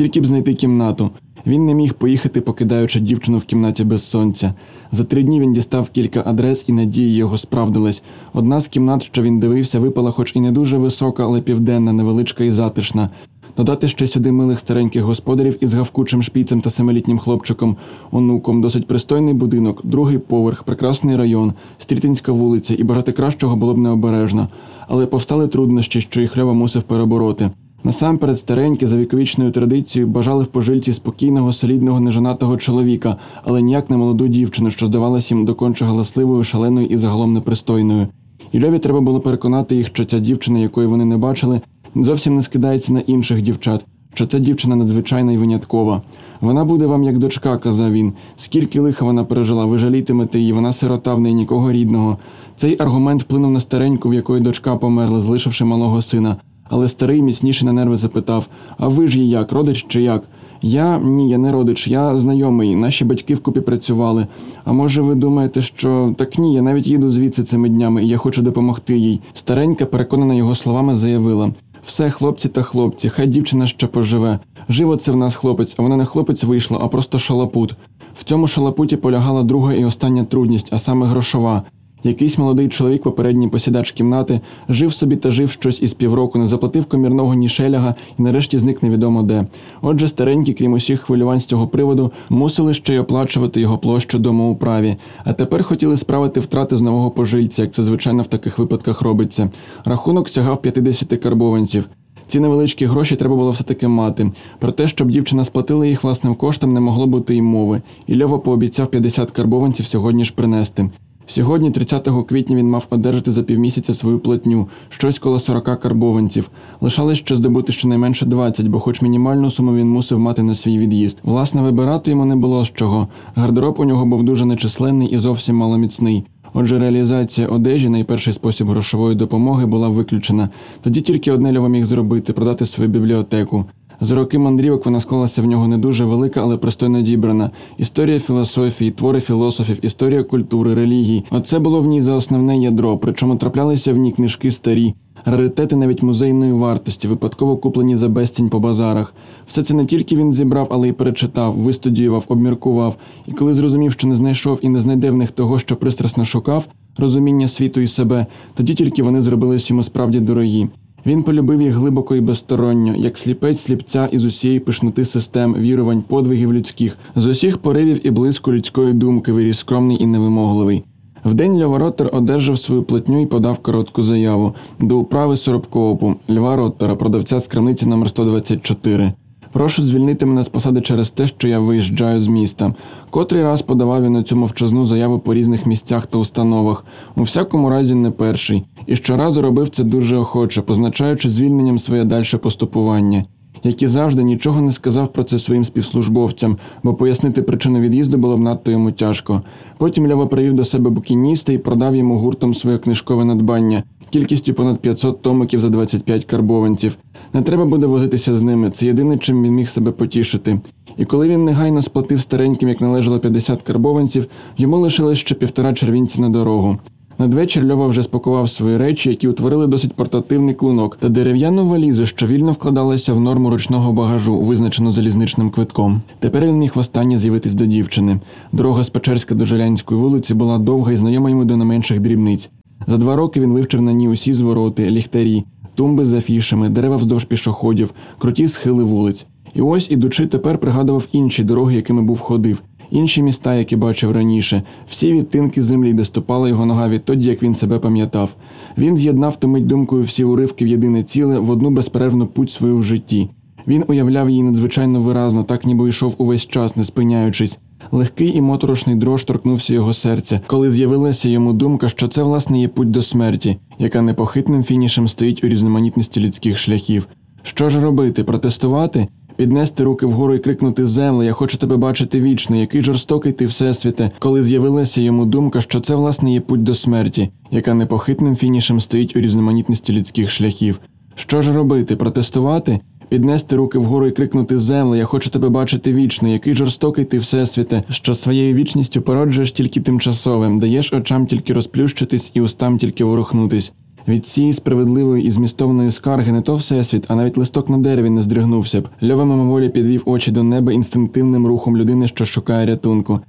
тільки б знайти кімнату. Він не міг поїхати, покидаючи дівчину в кімнаті без сонця. За три дні він дістав кілька адрес, і надії його справдились. Одна з кімнат, що він дивився, випала, хоч і не дуже висока, але південна, невеличка і затишна. Додати ще сюди милих стареньких господарів із гавкучим шпіцем та семилітнім хлопчиком, онуком, досить пристойний будинок, другий поверх, прекрасний район, стрітинська вулиця, і бажати кращого було б необережно. Але повстали труднощі, що їх Льова мусив перебороти. Насамперед старенькі за віковічною традицією бажали в пожильці спокійного, солідного, неженатого чоловіка, але ніяк не молоду дівчину, що здавалась їм доконче галасливою, шаленою і загалом непристойною. І Льові треба було переконати їх, що ця дівчина, якої вони не бачили, зовсім не скидається на інших дівчат, що ця дівчина надзвичайна і виняткова. Вона буде вам як дочка, казав він. Скільки лиха вона пережила, ви жалітимете її, вона сирота в неї нікого рідного. Цей аргумент вплинув на стареньку, в якої дочка померла, залишивши малого сина. Але старий міцніше на нерви запитав: А ви ж її як, родич чи як? Я ні, я не родич, я знайомий. Наші батьки вкупі працювали. А може, ви думаєте, що так ні, я навіть їду звідси цими днями, і я хочу допомогти їй. Старенька, переконана його словами, заявила: все, хлопці та хлопці, хай дівчина ще поживе. Живо це в нас хлопець, а вона не хлопець вийшла, а просто шалапут. В цьому шалапуті полягала друга і остання трудність, а саме грошова. Якийсь молодий чоловік, попередній посідач кімнати, жив собі та жив щось із півроку, не заплатив комірного ні шеляга і нарешті зник невідомо де. Отже, старенькі, крім усіх хвилювань з цього приводу, мусили ще й оплачувати його площу домоуправі. А тепер хотіли справити втрати з нового пожильця, як це звичайно в таких випадках робиться. Рахунок сягав 50 карбованців. Ці невеличкі гроші треба було все таки мати. Про те, щоб дівчина сплатила їх власним коштом, не могло бути й мови. І Льова пообіцяв 50 карбованців сьогодні ж принести. Сьогодні, 30 квітня, він мав одержати за півмісяця свою платню, щось коло 40 карбованців. Лишалось ще здобути щонайменше 20, бо хоч мінімальну суму він мусив мати на свій від'їзд. Власне, вибирати йому не було з чого. Гардероб у нього був дуже нечисленний і зовсім маломіцний. Отже, реалізація одежі, найперший спосіб грошової допомоги, була виключена. Тоді тільки одне Льова міг зробити продати свою бібліотеку. За роки мандрівок вона склалася в нього не дуже велика, але пристойно дібрана. Історія філософії, твори філософів, історія культури, релігії. Оце було в ній за основне ядро, причому траплялися в ній книжки старі, раритети навіть музейної вартості, випадково куплені за безцінь по базарах. Все це не тільки він зібрав, але й перечитав, вистудіював, обміркував. І коли зрозумів, що не знайшов і не знайде в них того, що пристрасно шукав, розуміння світу і себе, тоді тільки вони зробились йому справді дорогі. Він полюбив їх глибоко і безсторонньо, як сліпець сліпця із усієї пишноти систем, вірувань, подвигів людських, з усіх поривів і блиску людської думки виріс скромний і невимогливий. Вдень Льва Роттер одержав свою платню і подав коротку заяву до управи Соробкоопу Льва Роттера, продавця з крамниці номер 124. Прошу звільнити мене з посади через те, що я виїжджаю з міста. Котрий раз подавав він на цю мовчазну заяву по різних місцях та установах, у всякому разі не перший, і щоразу робив це дуже охоче, позначаючи звільненням своє дальше поступування. Як і завжди нічого не сказав про це своїм співслужбовцям, бо пояснити причину від'їзду було б надто йому тяжко. Потім Льова привів до себе букініста і продав йому гуртом своє книжкове надбання, кількістю понад 500 томиків за 25 карбованців. Не треба буде возитися з ними. Це єдине, чим він міг себе потішити. І коли він негайно сплатив стареньким, як належало 50 карбованців, йому лишилось ще півтора червінці на дорогу. Надвечір Льова вже спакував свої речі, які утворили досить портативний клунок та дерев'яну валізу, що вільно вкладалася в норму ручного багажу, визначену залізничним квитком. Тепер він міг востаннє з'явитись до дівчини. Дорога з Печерська до Желянської вулиці була довга і знайома йому до не менших дрібниць. За два роки він вивчив на ній усі звороти, ліхтарі, тумби з афішами, дерева вздовж пішоходів, круті схили вулиць. І ось, ідучи, тепер пригадував інші дороги, якими був ходив, інші міста, які бачив раніше, всі відтинки землі, де ступала його нога відтоді, як він себе пам'ятав. Він з'єднав томить думкою всі уривки в єдине ціле в одну безперервну путь свою в житті. Він уявляв її надзвичайно виразно, так ніби йшов увесь час, не спиняючись. Легкий і моторошний дрож торкнувся його серця, коли з'явилася йому думка, що це власне є путь до смерті, яка непохитним фінішем стоїть у різноманітності людських шляхів. Що ж робити? Протестувати? Піднести руки вгору і крикнути земле, я хочу тебе бачити вічно, який жорстокий ти всесвіте, коли з'явилася йому думка, що це власне є путь до смерті, яка непохитним фінішем стоїть у різноманітності людських шляхів. Що ж робити? Протестувати? Піднести руки вгору і крикнути земле, я хочу тебе бачити вічно, який жорстокий ти всесвіте, що своєю вічністю породжуєш тільки тимчасовим, даєш очам тільки розплющитись і устам тільки ворухнутись. Від цієї справедливої і змістовної скарги не то всесвіт, а навіть листок на дереві не здригнувся б. Льова мимоволі підвів очі до неба інстинктивним рухом людини, що шукає рятунку.